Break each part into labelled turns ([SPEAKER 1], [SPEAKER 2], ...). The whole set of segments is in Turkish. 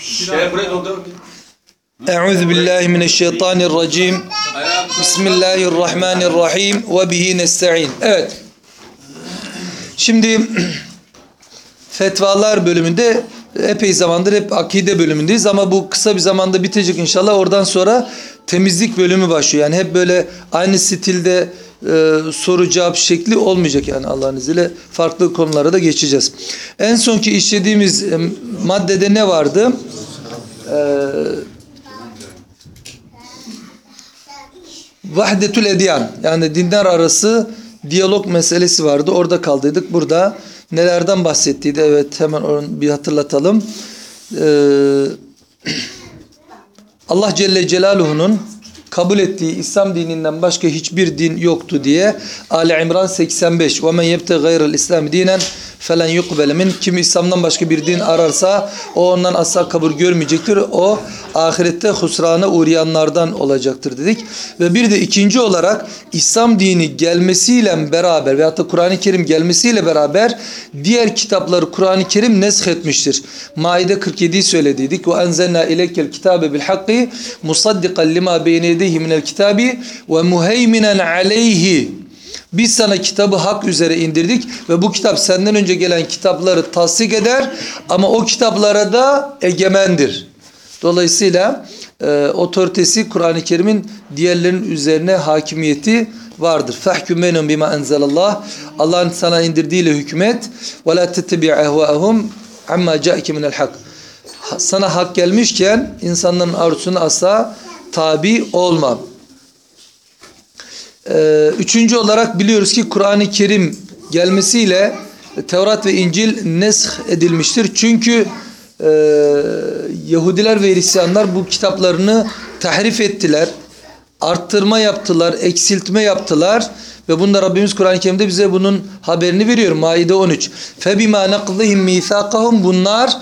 [SPEAKER 1] Şeye buraya doldur.
[SPEAKER 2] Euzu billahi mineşşeytanirracim. Bismillahirrahmanirrahim ve bihi nestaîn. Evet. Şimdi fetvalar bölümünde epey zamandır hep akide bölümündeyiz ama bu kısa bir zamanda bitecek inşallah. Oradan sonra temizlik bölümü başlıyor. Yani hep böyle aynı stilde e, soru cevap şekli olmayacak yani Allah'ın izniyle. Farklı konulara da geçeceğiz. En sonki işlediğimiz e, maddede ne vardı? Eee Vahdetül edyan yani dinler arası diyalog meselesi vardı. Orada kaldıydık. Burada nelerden bahsettiydi? Evet hemen onu bir hatırlatalım. Ee, Allah Celle Celaluhu'nun kabul ettiği İslam dininden başka hiçbir din yoktu diye Ali İmran 85 ve men yebte gayrel İslam dinen felen yukbele min. Kim İslam'dan başka bir din ararsa o ondan asla kabul görmeyecektir. O ahirette husrana uğrayanlardan olacaktır dedik. Ve bir de ikinci olarak İslam dini gelmesiyle beraber veyahut da Kur'an-ı Kerim gelmesiyle beraber diğer kitapları Kur'an-ı Kerim neshetmiştir. Maide 47'yi söylediydik. Ve enzelna ileykel kitabe bil hakki musaddiqan lima beyne yedeyhi minel kitabi ve muheyminen aleyhi biz sana kitabı hak üzere indirdik ve bu kitap senden önce gelen kitapları tasdik eder ama o kitaplara da egemendir. Dolayısıyla e, otoritesi Kur'an-ı Kerim'in diğerlerinin üzerine hakimiyeti vardır. Fahkum beynum bima enzelallah. Allah'ın sana indirdiğiyle hükmet. Ve la tettebi' ehvaehum amma ca'ike minel hak. Sana hak gelmişken insanların arzusuna asla tabi olma. Ee, üçüncü olarak biliyoruz ki Kur'an-ı Kerim gelmesiyle Tevrat ve İncil nesh edilmiştir. Çünkü e, Yahudiler ve Hristiyanlar bu kitaplarını tahrif ettiler. Arttırma yaptılar, eksiltme yaptılar. Ve bunda Rabbimiz Kur'an-ı Kerim'de bize bunun haberini veriyor. Maide 13. فَبِمَا نَقْضِهِمْ مِيثَاقَهُمْ Bunlar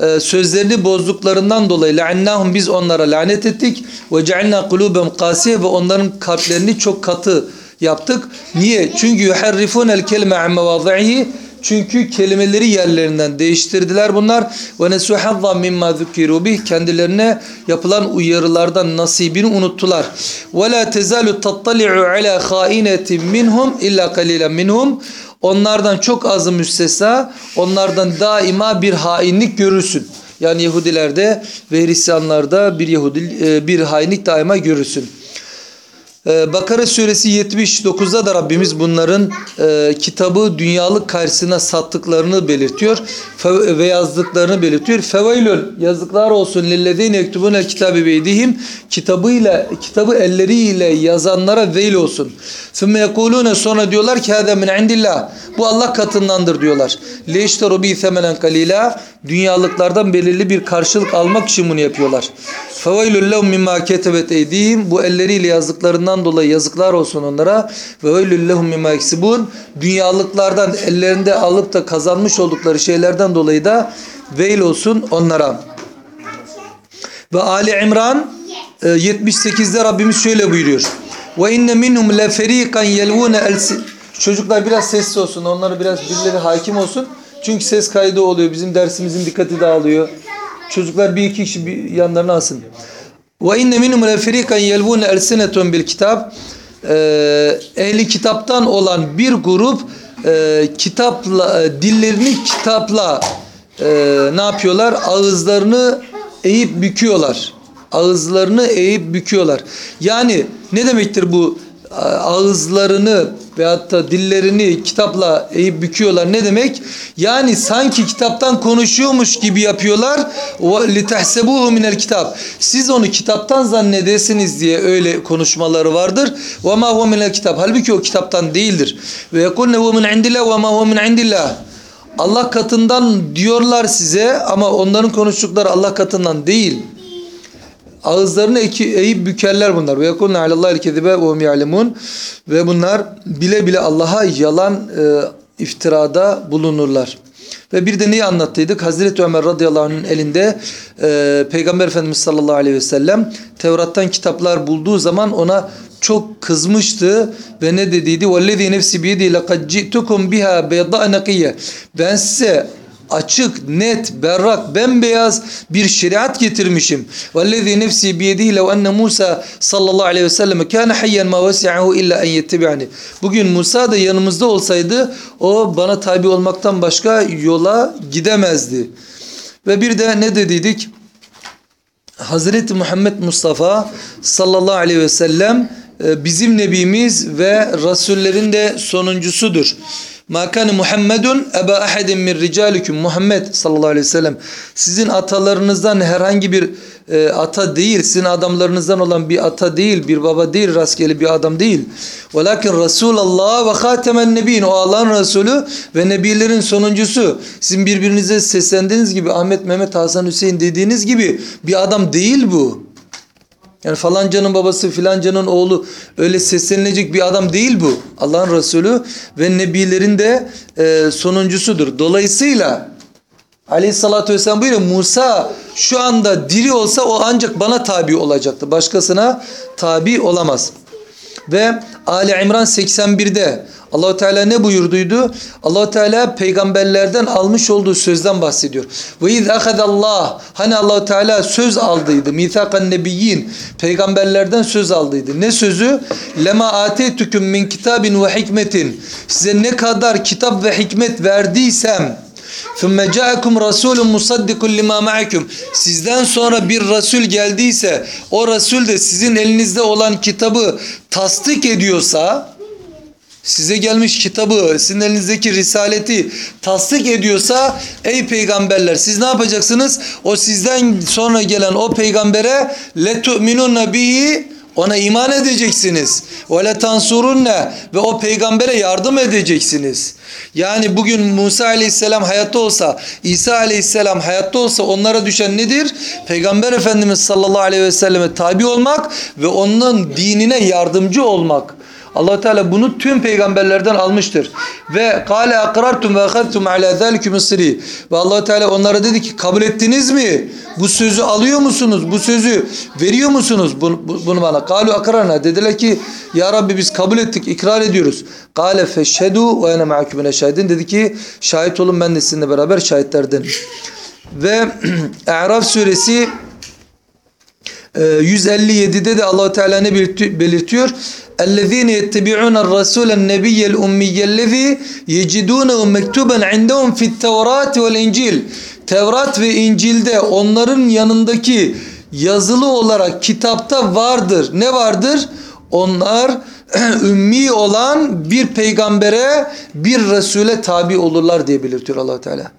[SPEAKER 2] e, sözlerini bozduklarından dolayı لَعِنَّهُمْ biz onlara lanet ettik. وَجَعَلْنَا قُلُوبًا قَاسِيَ Ve onların kalplerini çok katı yaptık. Niye? Çünkü يُحَرِّفُونَ الْكَلْمَ عَمَّ وَضَعِهِ çünkü kelimeleri yerlerinden değiştirdiler bunlar. Ve nesu hazzan mimma zukiru bih kendilerine yapılan uyarılardan nasibini unuttular. Ve la tezalu tattali'u ala khainetin minhum illa qalilan minhum. Onlardan çok azı müstesna, onlardan daima bir hainlik görürsün. Yani Yahudilerde ve Hristiyanlarda bir Yahudi bir hainlik daima görürsün. Bakara suresi 79'da da Rabbimiz bunların e, kitabı dünyalık karşısına sattıklarını belirtiyor Fe, ve yazdıklarını belirtiyor. Fevailun yazıklar olsun lillezine yektubunel kitabe beydihim kitabıyla kitabı elleriyle yazanlara veil olsun. Sümme yekulune sonra diyorlar ki hâzâ min indillah bu Allah katındandır diyorlar. Leşteru bi semenen kalila dünyalıklardan belirli bir karşılık almak için bunu yapıyorlar. Fevailun lehum mimma ketebet eydihim bu elleriyle yazdıklarından dolayı yazıklar olsun onlara. Ve veylül lehum mimma yeksibun dünyalıklardan ellerinde alıp da kazanmış oldukları şeylerden dolayı da veil olsun onlara. Ve Ali İmran 78'de Rabbimiz şöyle buyuruyor. Ve inne minhum le feriqan yelvune elsi Çocuklar biraz sessiz olsun. Onlara biraz birileri hakim olsun. Çünkü ses kaydı oluyor. Bizim dersimizin dikkati dağılıyor. Çocuklar bir iki kişi bir yanlarına alsın. Ve inne minhum le feriqan yelvune elsinetun bil kitap. Ehli kitaptan olan bir grup e, kitapla e, dillerini kitapla e, ne yapıyorlar? Ağızlarını eğip büküyorlar. Ağızlarını eğip büküyorlar. Yani ne demektir bu? ağızlarını veyahut da dillerini kitapla eğip büküyorlar. Ne demek? Yani sanki kitaptan konuşuyormuş gibi yapıyorlar. لِتَحْسَبُوهُ مِنَ kitap. Siz onu kitaptan zannedesiniz diye öyle konuşmaları vardır. وَمَا هُوَ مِنَ kitap. Halbuki o kitaptan değildir. Ve يَقُلْنَ هُوَ مِنْ عِنْدِ اللّٰهِ وَمَا هُوَ مِنْ عِنْدِ اللّٰهِ Allah katından diyorlar size ama onların konuştukları Allah katından değil. Ağızlarını eğip bükerler bunlar. Ve yekulne alallahi kezibe ve hum ya'lemun. Ve bunlar bile bile Allah'a yalan e, iftirada bulunurlar. Ve bir de neyi anlattıydık? Hazreti Ömer radıyallahu anh'ın elinde e, Peygamber Efendimiz sallallahu aleyhi ve sellem Tevrat'tan kitaplar bulduğu zaman ona çok kızmıştı ve ne dediydi? وَالَّذ۪ي نَفْسِ بِيَدِي لَقَدْ جِئْتُكُمْ بِهَا بَيْضَاءَ نَقِيَّ Ben size açık, net, berrak, bembeyaz bir şeriat getirmişim. Vellezî nefsi biyedihi lev enne Musa sallallahu aleyhi ve sellem kâne hayyen ma vesi'ahu illa en yettebi'ani. Bugün Musa da yanımızda olsaydı o bana tabi olmaktan başka yola gidemezdi. Ve bir de ne dediydik? Hazreti Muhammed Mustafa sallallahu aleyhi ve sellem e, bizim nebimiz ve rasullerin de sonuncusudur. Ma kana Muhammedun eba ahadin min ricalikum. Muhammed sallallahu aleyhi ve sellem sizin atalarınızdan herhangi bir e, ata değil, sizin adamlarınızdan olan bir ata değil, bir baba değil, rastgele bir adam değil. Velakin Resulullah ve hatemen nebiyin. O Allah'ın Resulü ve nebilerin sonuncusu. Sizin birbirinize seslendiğiniz gibi Ahmet, Mehmet, Hasan, Hüseyin dediğiniz gibi bir adam değil bu. Yani falancanın babası filancanın oğlu öyle seslenilecek bir adam değil bu. Allah'ın Resulü ve Nebilerin de e, sonuncusudur. Dolayısıyla Aleyhissalatü vesselam buyuruyor Musa şu anda diri olsa o ancak bana tabi olacaktı. Başkasına tabi olamaz. Ve Ali İmran 81'de Allahu Teala ne buyurduydu? Allahu Teala peygamberlerden almış olduğu sözden bahsediyor. Ve iz Allah hani Allahu Teala söz aldıydı. Mithakan nebiyyin peygamberlerden söz aldıydı. Ne sözü? Lema atetukum min kitabin ve hikmetin. Size ne kadar kitap ve hikmet verdiysem ثُمَّ جَاءَكُمْ رَسُولٌ مُصَدِّقٌ لِمَا مَعَكُمْ Sizden sonra bir Resul geldiyse o Resul de sizin elinizde olan kitabı tasdik ediyorsa size gelmiş kitabı, sizin elinizdeki risaleti tasdik ediyorsa ey peygamberler siz ne yapacaksınız? O sizden sonra gelen o peygambere letu'minunna bihi ona iman edeceksiniz. Ve le tansurunne ve o peygambere yardım edeceksiniz. Yani bugün Musa aleyhisselam hayatta olsa, İsa aleyhisselam hayatta olsa onlara düşen nedir? Peygamber Efendimiz sallallahu aleyhi ve selleme tabi olmak ve onun dinine yardımcı olmak. Allah Teala bunu tüm peygamberlerden almıştır. Ve kâle akrartum ve akhadtum ala zâliküm sırî. Ve allah Teala onlara dedi ki kabul ettiniz mi? Bu sözü alıyor musunuz? Bu sözü veriyor musunuz? Bunu, bunu bana. Kalu akrarna. Dediler ki ya Rabbi biz kabul ettik, ikrar ediyoruz. Kâle feşhedû ve ene ma'akümüne şahidin. Dedi ki şahit olun ben de sizinle beraber şahitlerden. Ve A'raf suresi ee, 157'de de Allah Teala ne belirtiyor? "Ellezîne yettebi'ûne rasûlen nebiyyel ummiyellezî yecidûnehu mektuben 'indehum fi't-Tevrat ve'l-İncil." Tevrat ve İncil'de onların yanındaki yazılı olarak kitapta vardır. Ne vardır? Onlar ümmi olan bir peygambere, bir resule tabi olurlar diye belirtiyor Allah Teala.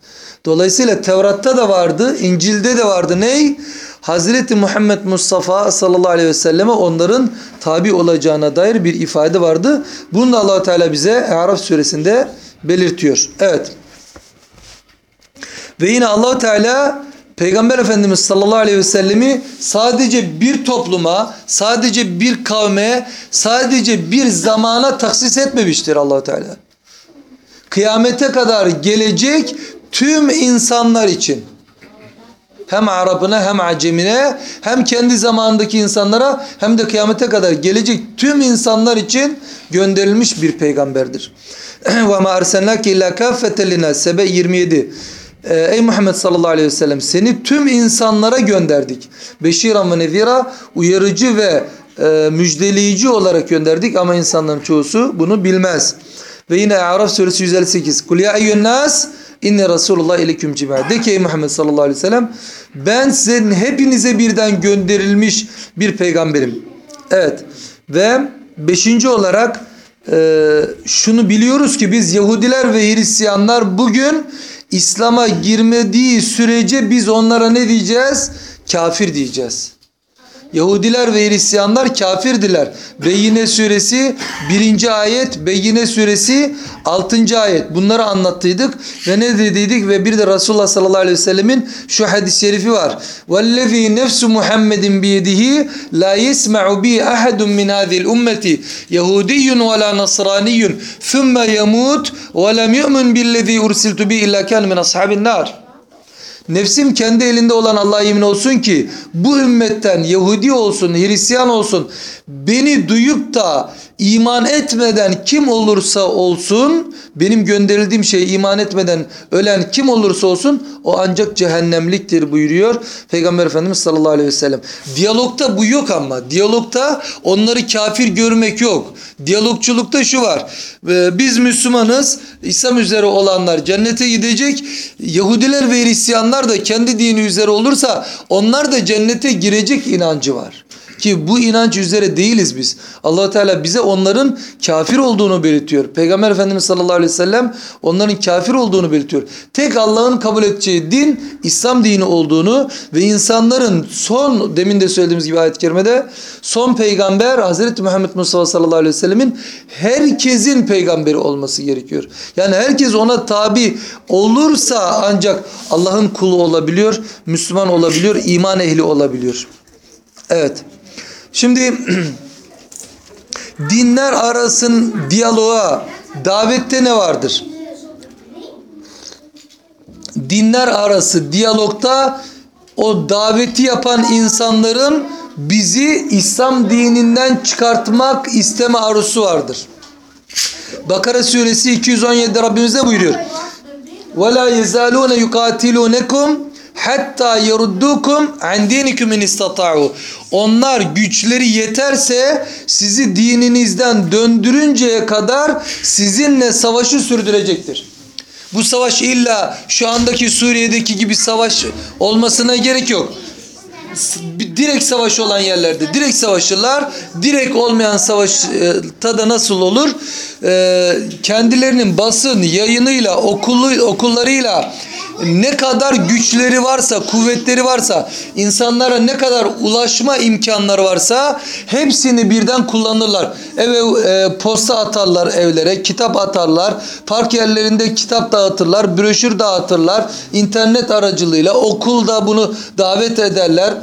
[SPEAKER 2] Dolayısıyla Tevrat'ta da vardı, İncil'de de vardı. Ney? Hazreti Muhammed Mustafa sallallahu aleyhi ve selleme onların tabi olacağına dair bir ifade vardı. Bunu da allah Teala bize Araf suresinde belirtiyor. Evet. Ve yine allah Teala Peygamber Efendimiz sallallahu aleyhi ve sellemi sadece bir topluma, sadece bir kavme, sadece bir zamana taksis etmemiştir allah Teala. Kıyamete kadar gelecek tüm insanlar için hem Arap'ına hem Acemine hem kendi zamanındaki insanlara hem de kıyamete kadar gelecek tüm insanlar için gönderilmiş bir peygamberdir. Ma arsalnake illa kaffeten linas Sebe 27. Ey Muhammed sallallahu aleyhi ve sellem seni tüm insanlara gönderdik. Beşiran ve nezira uyarıcı ve e, müjdeleyici olarak gönderdik ama insanların çoğusu bunu bilmez. Ve yine Araf suresi 158. Kul ya eyyün nas İnne Resulullah ileküm cima. De ki Muhammed sallallahu aleyhi ve sellem ben sizin hepinize birden gönderilmiş bir peygamberim. Evet ve beşinci olarak e, şunu biliyoruz ki biz Yahudiler ve Hristiyanlar bugün İslam'a girmediği sürece biz onlara ne diyeceğiz? Kafir diyeceğiz. Yahudiler ve Hristiyanlar kafirdiler. Beyyine suresi 1. ayet, Beyyine suresi 6. ayet. Bunları anlattıydık ve ne dediydik ve bir de Resulullah sallallahu aleyhi ve sellemin şu hadis-i şerifi var. وَالَّذ۪ي نَفْسُ مُحَمَّدٍ بِيَدِهِ لَا يَسْمَعُ بِي أَحَدٌ مِنْ هَذِي الْأُمَّةِ يَهُودِيٌّ وَلَا نَصْرَانِيٌّ ثُمَّ يَمُوتُ وَلَمْ يُؤْمِنْ بِالَّذ۪ي اُرْسِلْتُ بِي اِلَّا كَانَ مِنْ أَصْحَابِ النَّارِ Nefsim kendi elinde olan Allah'a yemin olsun ki bu ümmetten Yahudi olsun, Hristiyan olsun beni duyup da iman etmeden kim olursa olsun benim gönderildiğim şeye iman etmeden ölen kim olursa olsun o ancak cehennemliktir buyuruyor Peygamber Efendimiz sallallahu aleyhi ve sellem. Diyalogta bu yok ama diyalogta onları kafir görmek yok. Diyalogçulukta şu var. Ee, Biz Müslümanız. İslam üzere olanlar cennete gidecek. Yahudiler ve Hristiyanlar da kendi dini üzere olursa onlar da cennete girecek inancı var. Ki bu inanç üzere değiliz biz. allah Teala bize onların kafir olduğunu belirtiyor. Peygamber Efendimiz sallallahu aleyhi ve sellem onların kafir olduğunu belirtiyor. Tek Allah'ın kabul edeceği din İslam dini olduğunu ve insanların son demin de söylediğimiz gibi ayet-i kerimede son peygamber Hazreti Muhammed Mustafa sallallahu aleyhi ve sellemin herkesin peygamberi olması gerekiyor. Yani herkes ona tabi olursa ancak Allah'ın kulu olabiliyor, Müslüman olabiliyor, iman ehli olabiliyor. Evet. Şimdi dinler arasın diyaloğa, davette ne vardır? Dinler arası diyalogta o daveti yapan insanların bizi İslam dininden çıkartmak isteme arzusu vardır. Bakara suresi 217'de Rabbimiz ne buyuruyor? وَلَا يَزَالُونَ يُقَاتِلُونَكُمْ hatta yeruddukum an dinikum in istata'u. Onlar güçleri yeterse sizi dininizden döndürünceye kadar sizinle savaşı sürdürecektir. Bu savaş illa şu andaki Suriye'deki gibi savaş olmasına gerek yok. Direkt savaş olan yerlerde direkt savaşırlar. Direkt olmayan savaşta da nasıl olur? Ee, kendilerinin basın yayınıyla, okulu, okullarıyla ne kadar güçleri varsa, kuvvetleri varsa, insanlara ne kadar ulaşma imkanları varsa hepsini birden kullanırlar. Eve e, posta atarlar evlere, kitap atarlar, park yerlerinde kitap dağıtırlar, broşür dağıtırlar, internet aracılığıyla okulda bunu davet ederler.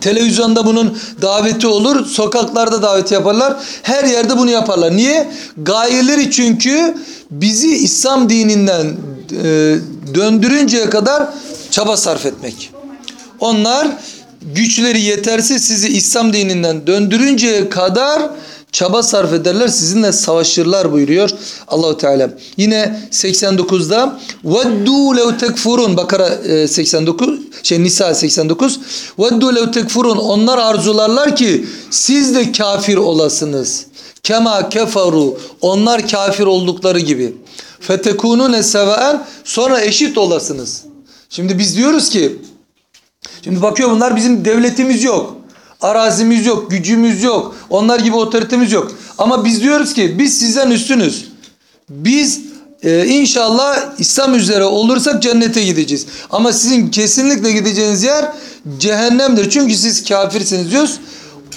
[SPEAKER 2] Televizyonda bunun daveti olur, sokaklarda davet yaparlar. Her yerde bunu yaparlar. Niye? Gayeleri çünkü bizi İslam dininden e, döndürünceye kadar çaba sarf etmek. Onlar güçleri yeterse sizi İslam dininden döndürünceye kadar çaba sarf ederler sizinle savaşırlar buyuruyor Allahu Teala. Yine 89'da veddu lev tekfurun Bakara 89 şey Nisa 89 veddu lev tekfurun onlar arzularlar ki siz de kafir olasınız. Kema keferu onlar kafir oldukları gibi. Fetekunune sevaen sonra eşit olasınız. Şimdi biz diyoruz ki şimdi bakıyor bunlar bizim devletimiz yok. Arazimiz yok, gücümüz yok. Onlar gibi otoritemiz yok. Ama biz diyoruz ki biz sizden üstünüz. Biz e, inşallah İslam üzere olursak cennete gideceğiz. Ama sizin kesinlikle gideceğiniz yer cehennemdir. Çünkü siz kafirsiniz diyoruz.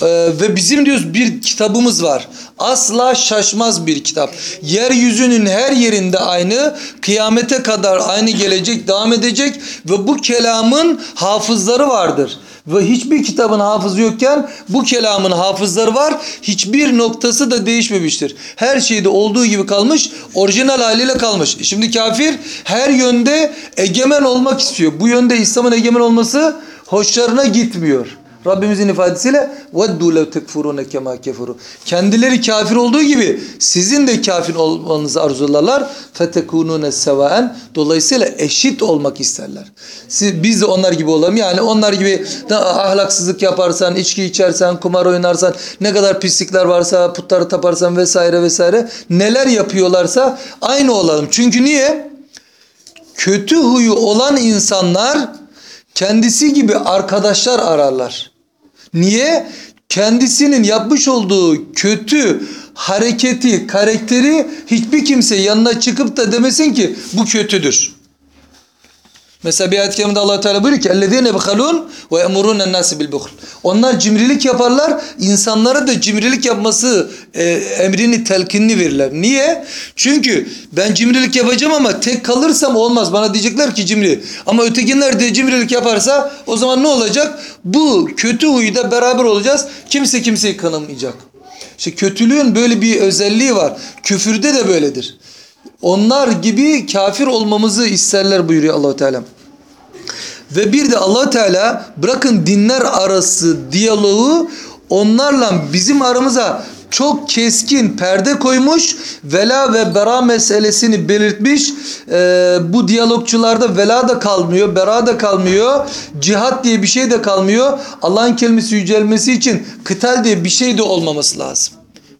[SPEAKER 2] Ee, ve bizim diyoruz bir kitabımız var. Asla şaşmaz bir kitap. Yeryüzünün her yerinde aynı, kıyamete kadar aynı gelecek, devam edecek ve bu kelamın hafızları vardır. Ve hiçbir kitabın hafızı yokken bu kelamın hafızları var. Hiçbir noktası da değişmemiştir. Her şeyde olduğu gibi kalmış, orijinal haliyle kalmış. Şimdi kafir her yönde egemen olmak istiyor. Bu yönde İslam'ın egemen olması hoşlarına gitmiyor. Rabbimizin ifadesiyle وَدُّوا لَوْ تَكْفُرُونَ كَمَا كَفُرُوا Kendileri kafir olduğu gibi sizin de kafir olmanızı arzularlar. فَتَكُونُونَ سَوَاً Dolayısıyla eşit olmak isterler. Siz, biz de onlar gibi olalım. Yani onlar gibi ahlaksızlık yaparsan, içki içersen, kumar oynarsan, ne kadar pislikler varsa, putları taparsan vesaire vesaire neler yapıyorlarsa aynı olalım. Çünkü niye? Kötü huyu olan insanlar kendisi gibi arkadaşlar ararlar. Niye? Kendisinin yapmış olduğu kötü hareketi, karakteri hiçbir kimse yanına çıkıp da demesin ki bu kötüdür. Mesela bir ayet-i kerimede Allah Teala buyuruyor ki "Ellezine behalun ve emurun nasi bil buhl." Onlar cimrilik yaparlar, insanlara da cimrilik yapması e, emrini telkinini verirler. Niye? Çünkü ben cimrilik yapacağım ama tek kalırsam olmaz. Bana diyecekler ki cimri. Ama ötekiler de cimrilik yaparsa o zaman ne olacak? Bu kötü huyda beraber olacağız. Kimse kimseyi kınamayacak. İşte kötülüğün böyle bir özelliği var. Küfürde de böyledir. Onlar gibi kafir olmamızı isterler buyuruyor Allahu Teala. Ve bir de Allah Teala bırakın dinler arası diyaloğu onlarla bizim aramıza çok keskin perde koymuş. Vela ve bera meselesini belirtmiş. Ee, bu diyalogçularda vela da kalmıyor, bera da kalmıyor. Cihat diye bir şey de kalmıyor. Allah'ın kelimesi yücelmesi için kıtal diye bir şey de olmaması lazım.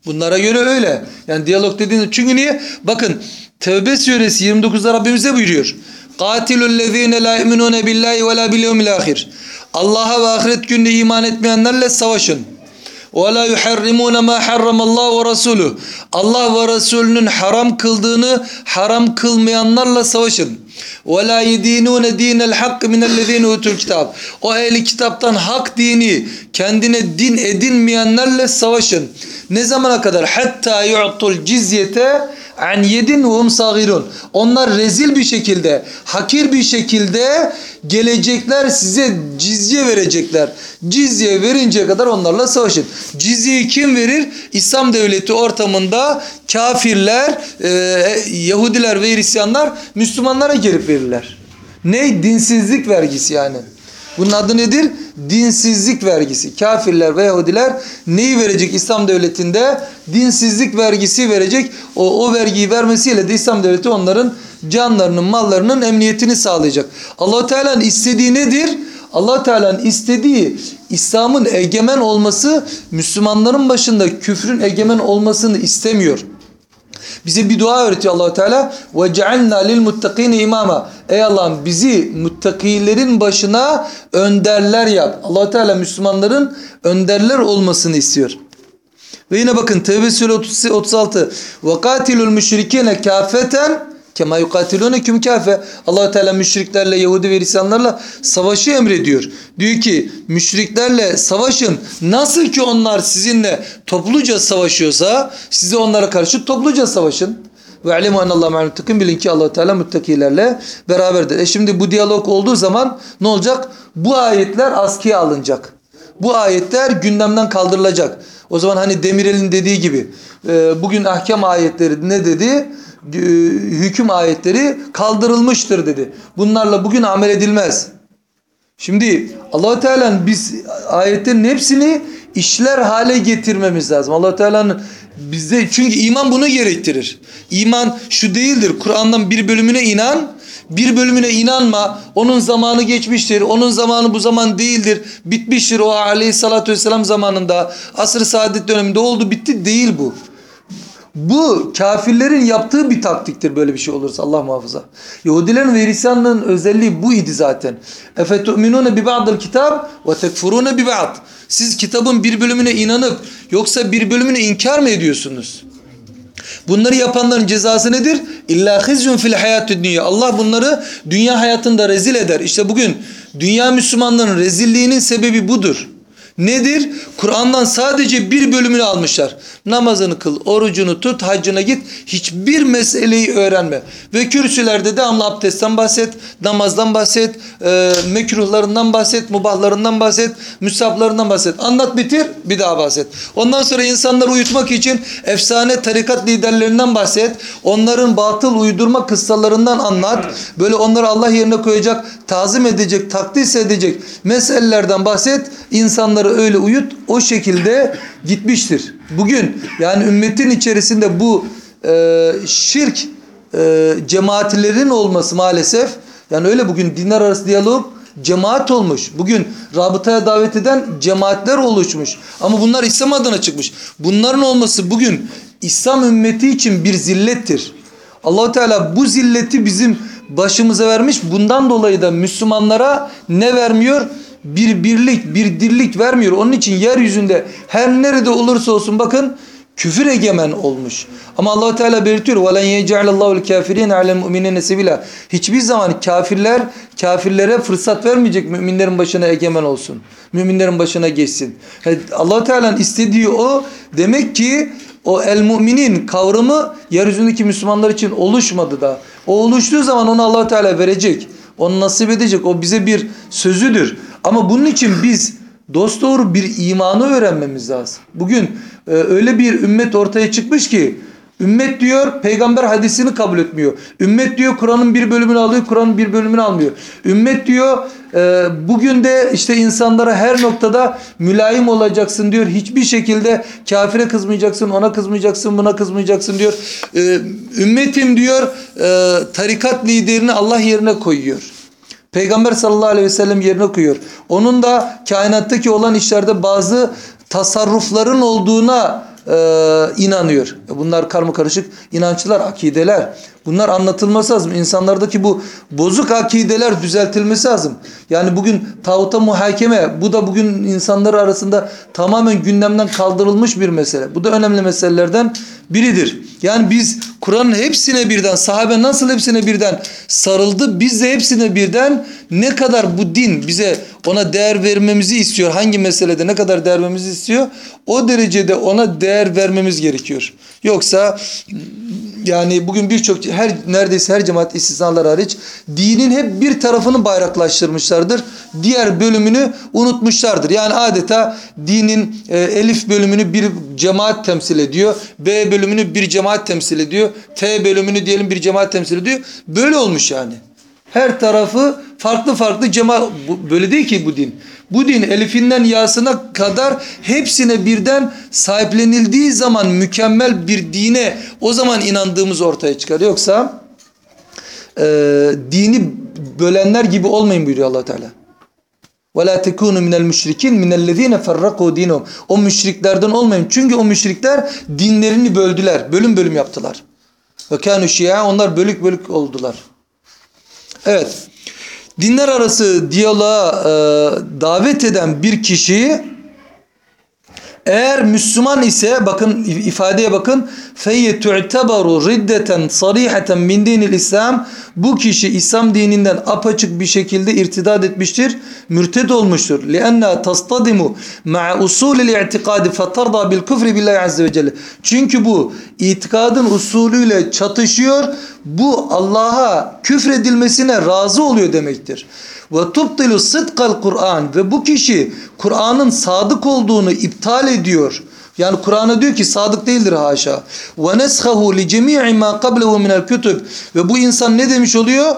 [SPEAKER 2] Bunlara göre öyle. Yani diyalog dediğiniz çünkü niye? Bakın Tevbe suresi 29'da Rabbimiz ne buyuruyor? Katilüllezine la yu'minune billahi ve la bil yevmil ahir. Allah'a ve ahiret gününe iman etmeyenlerle savaşın. Ve la yuharrimune ma harramallahu ve rasuluh. Allah ve Resulünün haram kıldığını haram kılmayanlarla savaşın. Ve la yedinune dinel hak minellezine utul kitab. O ehli kitaptan hak dini kendine din edinmeyenlerle savaşın. Ne zamana kadar? Hatta yu'tul cizyete an yedin hum sagirun. Onlar rezil bir şekilde, hakir bir şekilde gelecekler size cizye verecekler. Cizye verinceye kadar onlarla savaşın. Cizyeyi kim verir? İslam devleti ortamında kafirler, e, Yahudiler ve Hristiyanlar Müslümanlara gelip verirler. Ne? Dinsizlik vergisi yani. Bunun adı nedir? Dinsizlik vergisi. Kafirler ve Yahudiler neyi verecek İslam devletinde? Dinsizlik vergisi verecek. O, o vergiyi vermesiyle de İslam devleti onların canlarının, mallarının emniyetini sağlayacak. allah Teala'nın istediği nedir? allah Teala'nın istediği İslam'ın egemen olması, Müslümanların başında küfrün egemen olmasını istemiyor. Bize bir dua öğretiyor Allahu Teala. Ve cealna lil muttakin imama. Ey Allah'ım bizi muttakilerin başına önderler yap. Allahu Teala Müslümanların önderler olmasını istiyor. Ve yine bakın Tevbe Suresi 36. Ve katilul müşrikine kafeten Kema yukatilûneküm kâfe. allah Teala müşriklerle, Yahudi ve Hristiyanlarla savaşı emrediyor. Diyor ki müşriklerle savaşın. Nasıl ki onlar sizinle topluca savaşıyorsa siz de onlara karşı topluca savaşın. Ve alemu enallahu ma'al muttakin bilin ki allah Teala muttakilerle beraberdir. E şimdi bu diyalog olduğu zaman ne olacak? Bu ayetler askıya alınacak. Bu ayetler gündemden kaldırılacak. O zaman hani Demirel'in dediği gibi e, bugün ahkam ayetleri ne dedi? E, hüküm ayetleri kaldırılmıştır dedi. Bunlarla bugün amel edilmez. Şimdi allah Teala'nın biz ayetlerin hepsini işler hale getirmemiz lazım. allah Teala'nın bizde çünkü iman bunu gerektirir. İman şu değildir. Kur'an'dan bir bölümüne inan, bir bölümüne inanma. Onun zamanı geçmiştir. Onun zamanı bu zaman değildir. Bitmiştir. O aleyhissalatü vesselam zamanında asr-ı saadet döneminde oldu bitti değil bu. Bu kafirlerin yaptığı bir taktiktir böyle bir şey olursa Allah muhafaza. Yahudilerin ve Hristiyanların özelliği bu idi zaten. Efetu'minune bi ba'dil kitab ve tekfurune bi ba'd. Siz kitabın bir bölümüne inanıp yoksa bir bölümünü inkar mı ediyorsunuz? Bunları yapanların cezası nedir? İlla hizyun fil hayatü dünya. Allah bunları dünya hayatında rezil eder. İşte bugün dünya Müslümanların rezilliğinin sebebi budur. Nedir? Kur'an'dan sadece bir bölümünü almışlar. Namazını kıl, orucunu tut, haccına git. Hiçbir meseleyi öğrenme. Ve kürsülerde devamlı abdestten bahset, namazdan bahset, e, mekruhlarından bahset, mubahlarından bahset, müsablarından bahset. Anlat bitir, bir daha bahset. Ondan sonra insanları uyutmak için efsane tarikat liderlerinden bahset. Onların batıl uydurma kıssalarından anlat. Böyle onları Allah yerine koyacak, tazim edecek, takdis edecek meselelerden bahset. İnsanları öyle uyut o şekilde gitmiştir. Bugün yani ümmetin içerisinde bu e, şirk e, cemaatlerin olması maalesef yani öyle bugün dinler arası diyalog cemaat olmuş. Bugün rabıtaya davet eden cemaatler oluşmuş. Ama bunlar İslam adına çıkmış. Bunların olması bugün İslam ümmeti için bir zillettir. Allahu Teala bu zilleti bizim başımıza vermiş. Bundan dolayı da Müslümanlara ne vermiyor? Bir birlik, bir dirlik vermiyor. Onun için yeryüzünde her nerede olursa olsun bakın küfür egemen olmuş. Ama Allah Teala belirtiyor: "Velen yec'alallahu kafirin alel mu'minine sebila." Hiçbir zaman kafirler kafirlere fırsat vermeyecek müminlerin başına egemen olsun. Müminlerin başına geçsin. Allah Teala'nın istediği o. Demek ki o el müminin kavramı yeryüzündeki Müslümanlar için oluşmadı da. O oluştuğu zaman onu Allah Teala verecek. Onu nasip edecek. O bize bir sözüdür. Ama bunun için biz dosdoğru bir imanı öğrenmemiz lazım. Bugün e, öyle bir ümmet ortaya çıkmış ki Ümmet diyor peygamber hadisini kabul etmiyor. Ümmet diyor Kur'an'ın bir bölümünü alıyor, Kur'an'ın bir bölümünü almıyor. Ümmet diyor e, bugün de işte insanlara her noktada mülayim olacaksın diyor. Hiçbir şekilde kafire kızmayacaksın, ona kızmayacaksın, buna kızmayacaksın diyor. E, ümmetim diyor e, tarikat liderini Allah yerine koyuyor. Peygamber sallallahu aleyhi ve sellem yerine koyuyor. Onun da kainattaki olan işlerde bazı tasarrufların olduğuna e, inanıyor. Bunlar karma karışık inançlar, akideler. Bunlar anlatılması lazım. İnsanlardaki bu bozuk akideler düzeltilmesi lazım. Yani bugün tağuta muhakeme bu da bugün insanlar arasında tamamen gündemden kaldırılmış bir mesele. Bu da önemli meselelerden biridir. Yani biz Kur'an'ın hepsine birden sahabe nasıl hepsine birden sarıldı biz de hepsine birden ne kadar bu din bize ona değer vermemizi istiyor. Hangi meselede ne kadar değer vermemizi istiyor o derecede ona değer vermemiz gerekiyor. Yoksa yani bugün birçok her neredeyse her cemaat istisnalar hariç dinin hep bir tarafını bayraklaştırmışlardır. Diğer bölümünü unutmuşlardır. Yani adeta dinin e, elif bölümünü bir cemaat temsil ediyor. B bölümünü bir cemaat temsil ediyor. T bölümünü diyelim bir cemaat temsil ediyor. Böyle olmuş yani. Her tarafı farklı farklı cemaat böyle değil ki bu din. Bu din elifinden yasına kadar hepsine birden sahiplenildiği zaman mükemmel bir dine o zaman inandığımız ortaya çıkar. Yoksa e, dini bölenler gibi olmayın buyuruyor allah Teala. وَلَا تَكُونُ مِنَ الْمُشْرِكِينَ مِنَ الَّذ۪ينَ فَرَّقُوا دِينُهُمْ O müşriklerden olmayın. Çünkü o müşrikler dinlerini böldüler. Bölüm bölüm yaptılar. وَكَانُوا شِيَا Onlar bölük bölük oldular. Evet. Dinler arası diyaloğa e, davet eden bir kişi eğer Müslüman ise bakın ifadeye bakın feyye tu'tabaru riddeten sariheten min dinil İslam bu kişi İslam dininden apaçık bir şekilde irtidat etmiştir. Mürted olmuştur. Lianna tastadimu ma'a usulil i'tikadi fatarda bil kufri billahi azze ve celle. Çünkü bu itikadın usulüyle çatışıyor. Bu Allah'a küfredilmesine razı oluyor demektir. Ve tubtilu sıdkal Kur'an ve bu kişi Kur'an'ın sadık olduğunu iptal ediyor. Yani Kur'an'a diyor ki sadık değildir haşa. Ve neshahu li cemii ma qablehu kütüb. Ve bu insan ne demiş oluyor?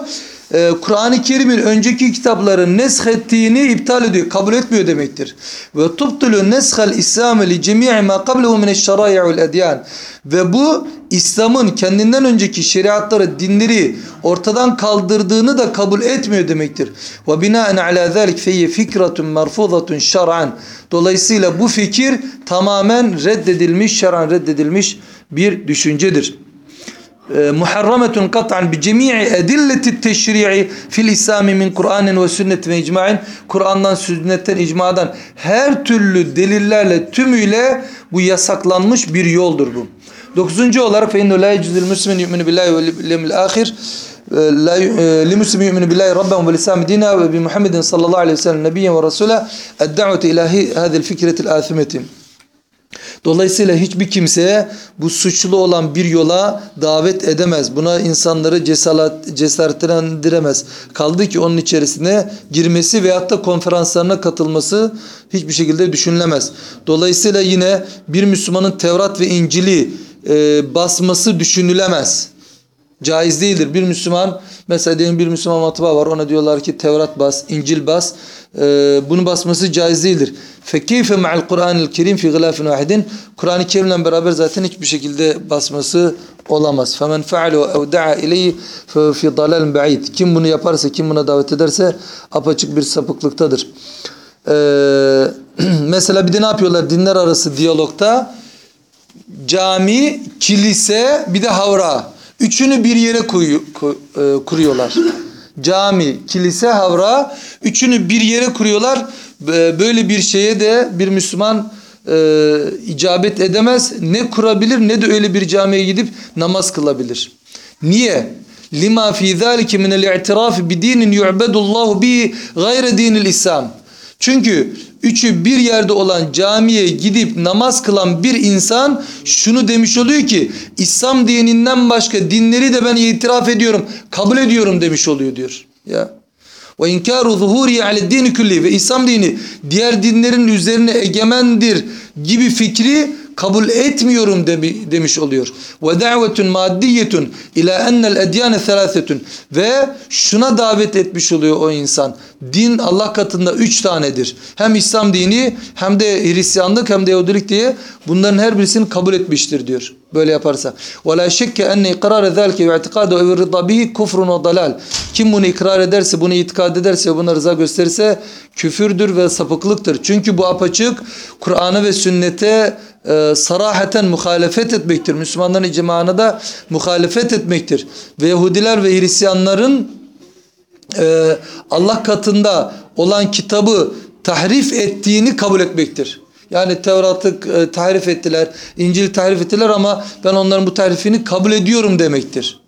[SPEAKER 2] Ee, Kur'an-ı Kerim'in önceki kitapları neshettiğini iptal ediyor, kabul etmiyor demektir. Ve tubtulu neshal İslam li cemii ma qablehu min eş-şarai'ul edyan. Ve bu İslam'ın kendinden önceki şeriatları, dinleri ortadan kaldırdığını da kabul etmiyor demektir. Ve binaen ala zalik feyye fikratun merfuzatun şer'an. Dolayısıyla bu fikir tamamen reddedilmiş, şer'an reddedilmiş bir düşüncedir. Muharrametun kat'an bi cemii edilleti teşri'i fil İslami min Kur'anin ve sünnet ve icma'in. Kur'an'dan, sünnetten, icmadan her türlü delillerle tümüyle bu yasaklanmış bir yoldur bu. Dokuzuncu olarak fe innehu la yecuzul muslimin yu'minu billahi ve yevmil ahir la li muslimin yu'minu billahi rabben ve lisami dina ve bi Muhammedin sallallahu aleyhi ve sellem nebiyyen ve Dolayısıyla hiçbir kimseye bu suçlu olan bir yola davet edemez. Buna insanları cesaret, cesaretlendiremez. Kaldı ki onun içerisine girmesi veyahut da konferanslarına katılması hiçbir şekilde düşünülemez. Dolayısıyla yine bir Müslümanın Tevrat ve İncil'i e, basması düşünülemez. Caiz değildir. Bir Müslüman mesela diyelim bir Müslüman matbaa var ona diyorlar ki Tevrat bas, İncil bas. Ee, bunu basması caiz değildir. Fekeyfe ma'al Kur'anil Kerim fi gılafin vahidin. Kur'an-ı Kerim'le beraber zaten hiçbir şekilde basması olamaz. Femen fe'alu ev da'a fi dalal ba'id. Kim bunu yaparsa, kim buna davet ederse apaçık bir sapıklıktadır. Ee, mesela bir de ne yapıyorlar dinler arası diyalogta? Cami, kilise, bir de havra. Üçünü bir yere kuyu, ku, e, kuruyorlar. Cami, kilise, havra üçünü bir yere kuruyorlar. Böyle bir şeye de bir Müslüman e, icabet edemez. Ne kurabilir ne de öyle bir camiye gidip namaz kılabilir. Niye? Lima fi zalike min el-i'tiraf bi dinin yu'badullahu bi gayre dinil İslam. Çünkü üçü bir yerde olan camiye gidip namaz kılan bir insan şunu demiş oluyor ki İslam dininden başka dinleri de ben itiraf ediyorum, kabul ediyorum demiş oluyor diyor. Ya. Ve inkaru zuhuri ale dini külli ve İslam dini diğer dinlerin üzerine egemendir gibi fikri kabul etmiyorum demi- demiş oluyor. Ve davetun maddiyetun ila ennel edyane thalathetun ve şuna davet etmiş oluyor o insan Din Allah katında üç tanedir. Hem İslam dini hem de Hristiyanlık hem de Yahudilik diye bunların her birisini kabul etmiştir diyor. Böyle yaparsa. وَلَا شَكَّ اَنَّ اِقْرَارَ ذَلْكَ وَاَعْتِقَادُ اَوْ بِهِ كُفْرٌ وَضَلَالٌ Kim bunu ikrar ederse, bunu itikad ederse, buna rıza gösterirse küfürdür ve sapıklıktır. Çünkü bu apaçık Kur'an'a ve sünnete e, sarahaten muhalefet etmektir. Müslümanların icmağına da muhalefet etmektir. Ve Yahudiler ve Hristiyanların e, Allah katında olan kitabı tahrif ettiğini kabul etmektir. Yani Tevrat'ı e, tahrif ettiler, İncil'i tahrif ettiler ama ben onların bu tahrifini kabul ediyorum demektir.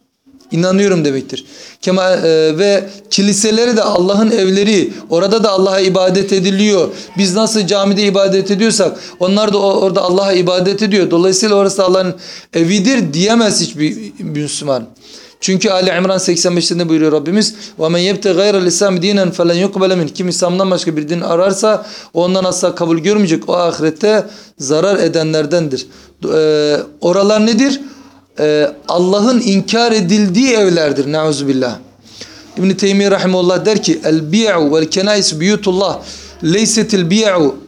[SPEAKER 2] İnanıyorum demektir. Kema, e, ve kiliseleri de Allah'ın evleri, orada da Allah'a ibadet ediliyor. Biz nasıl camide ibadet ediyorsak onlar da orada Allah'a ibadet ediyor. Dolayısıyla orası Allah'ın evidir diyemez hiçbir Müslüman. Çünkü Ali İmran 85'te buyuruyor Rabbimiz وَمَنْ يَبْتَ غَيْرَ الْاِسْلَامِ دِينًا فَلَنْ يُقْبَلَ مِنْ Kim İslam'dan başka bir din ararsa o ondan asla kabul görmeyecek. O ahirette zarar edenlerdendir. Ee, oralar nedir? Ee, Allah'ın inkar edildiği evlerdir. Neuzubillah. İbn-i Teymiye Rahimullah der ki El-bi'u vel-kenais biyutullah leysetil bi'u e,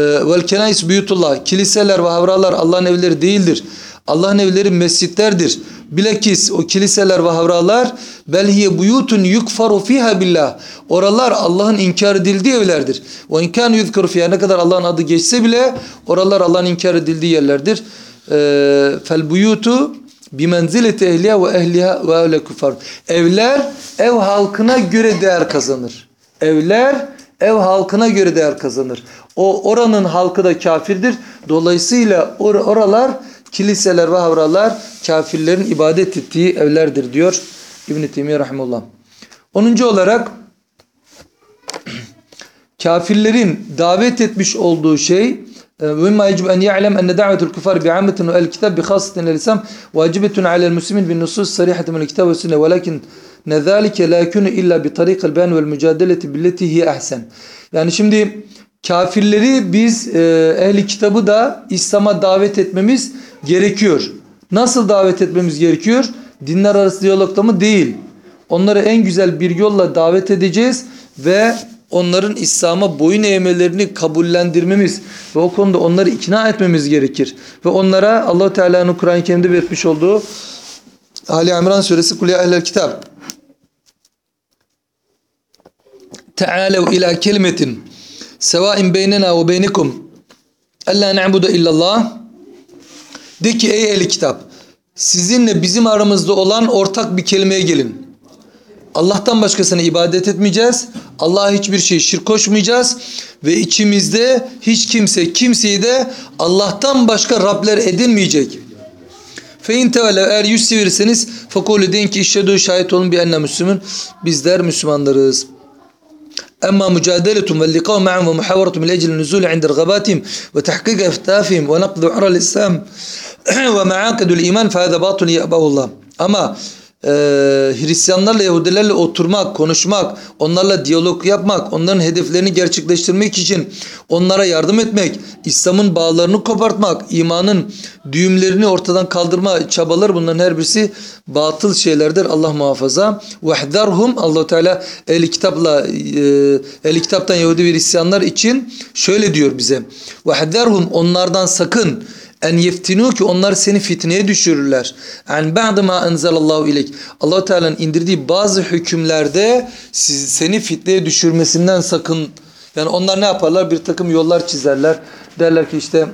[SPEAKER 2] vel kenais buyutullah kiliseler ve havralar Allah'ın evleri değildir. Allah'ın evleri mescitlerdir. Bilakis o kiliseler ve havralar belhiye buyutun yukfaru fiha billah. Oralar Allah'ın inkar edildiği evlerdir. Ve imkan yuzkuru fiha ne kadar Allah'ın adı geçse bile oralar Allah'ın inkar edildiği yerlerdir. Ee, Fel buyutu bimenzileti ehliha ve ehliha ve öyle kufar. Evler ev halkına göre değer kazanır. Evler ev halkına göre değer kazanır. O oranın halkı da kafirdir. Dolayısıyla or oralar kiliseler ve havralar kafirlerin ibadet ettiği evlerdir diyor İbn Teymiyye rahimehullah. 10. olarak kafirlerin davet etmiş olduğu şey ومما يجب أن يعلم أن دعوة الكفار بعامة الكتاب بخاصة الإسلام واجبة على المسلمين بالنصوص الصريحة من الكتاب والسنة ولكن ذلك لا يكون إلا بطريق البيان والمجادلة بالتي هي أحسن yani şimdi kafirleri biz e, ehli kitabı da İslam'a davet etmemiz gerekiyor. Nasıl davet etmemiz gerekiyor? Dinler arası diyalogda mı? Değil. Onları en güzel bir yolla davet edeceğiz ve onların İslam'a boyun eğmelerini kabullendirmemiz ve o konuda onları ikna etmemiz gerekir. Ve onlara allah Teala'nın Kur'an-ı Kerim'de belirtmiş olduğu Ali İmran suresi Kul ya ehlel kitab Tealev ila kelimetin sevain beynena ve beynikum alla na'budu illallah de ki ey ehli kitap sizinle bizim aramızda olan ortak bir kelimeye gelin. Allah'tan başkasına ibadet etmeyeceğiz. Allah'a hiçbir şey şirk koşmayacağız. Ve içimizde hiç kimse kimseyi de Allah'tan başka Rabler edinmeyecek. Fein tevelev eğer yüz çevirirseniz fakulü deyin ki işşedû şahit olun bir enne müslümün. Bizler Müslümanlarız. أما مجادلتهم واللقاء معهم ومحاورتهم لأجل النزول عند رغباتهم وتحقيق أهدافهم ونقض عرى الإسلام ومعاقد الإيمان فهذا باطل يأباه الله. ama e, Hristiyanlarla Yahudilerle oturmak, konuşmak, onlarla diyalog yapmak, onların hedeflerini gerçekleştirmek için onlara yardım etmek, İslam'ın bağlarını kopartmak, imanın düğümlerini ortadan kaldırma çabaları bunların her birisi batıl şeylerdir. Allah muhafaza. Vehdarhum Allah Teala ehli kitapla e, ehli kitaptan Yahudi ve Hristiyanlar için şöyle diyor bize. Vehdarhum onlardan sakın en yeftinu ki onlar seni fitneye düşürürler. En ba'de ma enzelallahu ilek. Allah Teala'nın indirdiği bazı hükümlerde seni fitneye düşürmesinden sakın. Yani onlar ne yaparlar? Bir takım yollar çizerler. Derler ki işte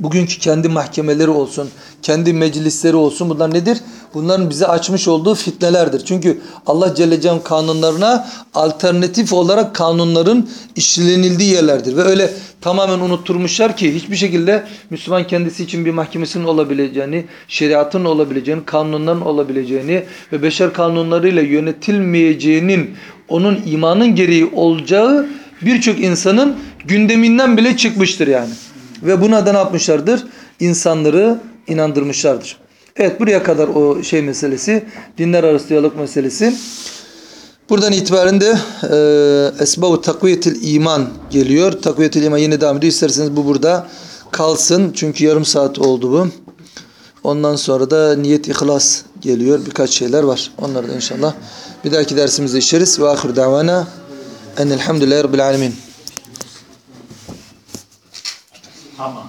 [SPEAKER 2] bugünkü kendi mahkemeleri olsun, kendi meclisleri olsun. Bunlar nedir? Bunların bize açmış olduğu fitnelerdir. Çünkü Allah Celle Celle'nin kanunlarına alternatif olarak kanunların işlenildiği yerlerdir. Ve öyle tamamen unutturmuşlar ki hiçbir şekilde Müslüman kendisi için bir mahkemesinin olabileceğini, şeriatın olabileceğini, kanunların olabileceğini ve beşer kanunlarıyla yönetilmeyeceğinin onun imanın gereği olacağı birçok insanın gündeminden bile çıkmıştır yani. Ve buna da ne yapmışlardır? İnsanları inandırmışlardır. Evet buraya kadar o şey meselesi. Dinler arası diyalog meselesi. Buradan itibaren de e, Esbab-ı Takviyetil İman geliyor. Takviyetil İman yine devam ediyor. İsterseniz bu burada kalsın. Çünkü yarım saat oldu bu. Ondan sonra da niyet ihlas geliyor. Birkaç şeyler var. Onları da inşallah bir dahaki dersimizde işleriz. Ve ahir davana enelhamdülillahi rabbil alemin.
[SPEAKER 1] המה.